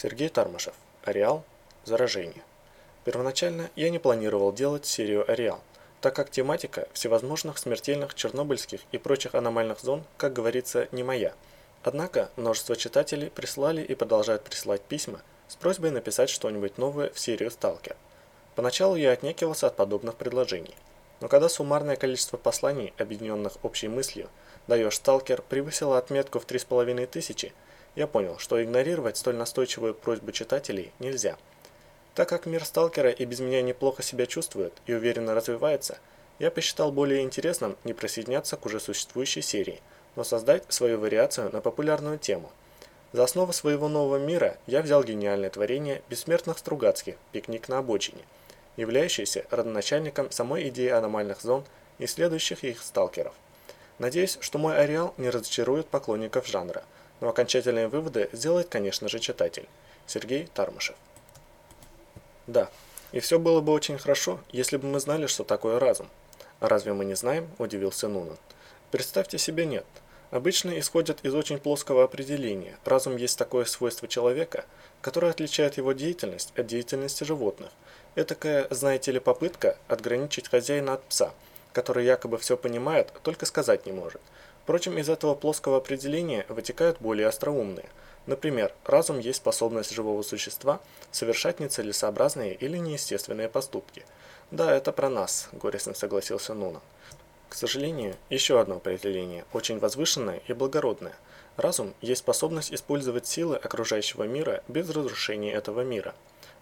Сергей Тармашев. Ареал. Заражение. Первоначально я не планировал делать серию «Ареал», так как тематика всевозможных смертельных чернобыльских и прочих аномальных зон, как говорится, не моя. Однако множество читателей прислали и продолжают присылать письма с просьбой написать что-нибудь новое в серию «Сталкер». Поначалу я отнекивался от подобных предложений. Но когда суммарное количество посланий, объединенных общей мыслью, даешь «Сталкер» превысило отметку в 3500, я понял, что игнорировать столь настойчивую просьбу читателей нельзя. Так как мир сталкера и без меня неплохо себя чувствует и уверенно развивается, я посчитал более интересным не присоединяться к уже существующей серии, но создать свою вариацию на популярную тему. За основу своего нового мира я взял гениальное творение бессмертных Стругацких «Пикник на обочине», являющийся родоначальником самой идеи аномальных зон и следующих их сталкеров. Надеюсь, что мой ареал не разочарует поклонников жанра – но окончательные выводы сделает, конечно же, читатель. Сергей Тармашев. Да, и все было бы очень хорошо, если бы мы знали, что такое разум. А разве мы не знаем? Удивился Нунан. Представьте себе нет. Обычно исходят из очень плоского определения. Разум есть такое свойство человека, которое отличает его деятельность от деятельности животных. Этакая, знаете ли, попытка отграничить хозяина от пса, который якобы все понимает, только сказать не может – Впрочем, из этого плоского определения вытекают более остроумные. Например, разум есть способность живого существа совершать нецелесообразные или неестественные поступки. Да, это про нас, горестно согласился Нуна. К сожалению, еще одно определение, очень возвышенное и благородное. Разум есть способность использовать силы окружающего мира без разрушения этого мира.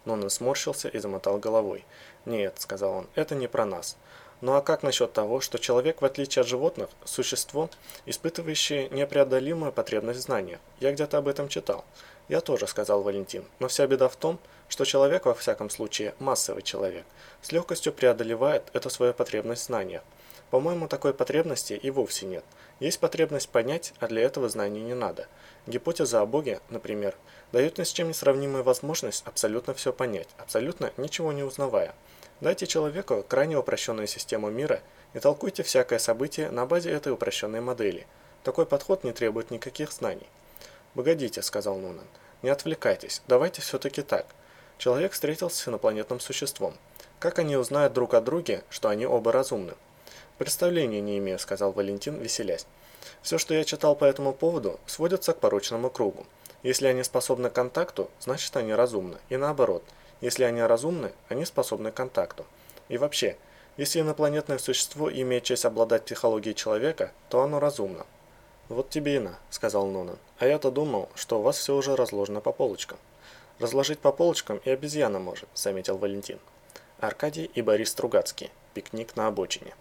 Нунан сморщился и замотал головой. «Нет», — сказал он, — «это не про нас. Ну а как насчет того, что человек, в отличие от животных, существо, испытывающее непреодолимую потребность в знаниях? Я где-то об этом читал. Я тоже, сказал Валентин. Но вся беда в том, что человек, во всяком случае, массовый человек, с легкостью преодолевает эту свою потребность в знаниях. По-моему, такой потребности и вовсе нет. Есть потребность понять, а для этого знаний не надо. Гипотеза о Боге, например, дает ни с чем не сравнимую возможность абсолютно все понять, абсолютно ничего не узнавая. Дайте человеку крайне упрощенную систему мира и толкуйте всякое событие на базе этой упрощенной модели. Такой подход не требует никаких знаний. «Погодите», — сказал Нунан, — «не отвлекайтесь, давайте все-таки так. Человек встретился с инопланетным существом. Как они узнают друг о друге, что они оба разумны?» «Представления не имею», — сказал Валентин, веселясь. «Все, что я читал по этому поводу, сводится к порочному кругу. Если они способны к контакту, значит они разумны, и наоборот — если они разумны, они способны к контакту. И вообще, если инопланетное существо имеет честь обладать психологией человека, то оно разумно. «Вот тебе и на», — сказал Нонан. «А я-то думал, что у вас все уже разложено по полочкам». «Разложить по полочкам и обезьяна может», — заметил Валентин. Аркадий и Борис Стругацкий. Пикник на обочине.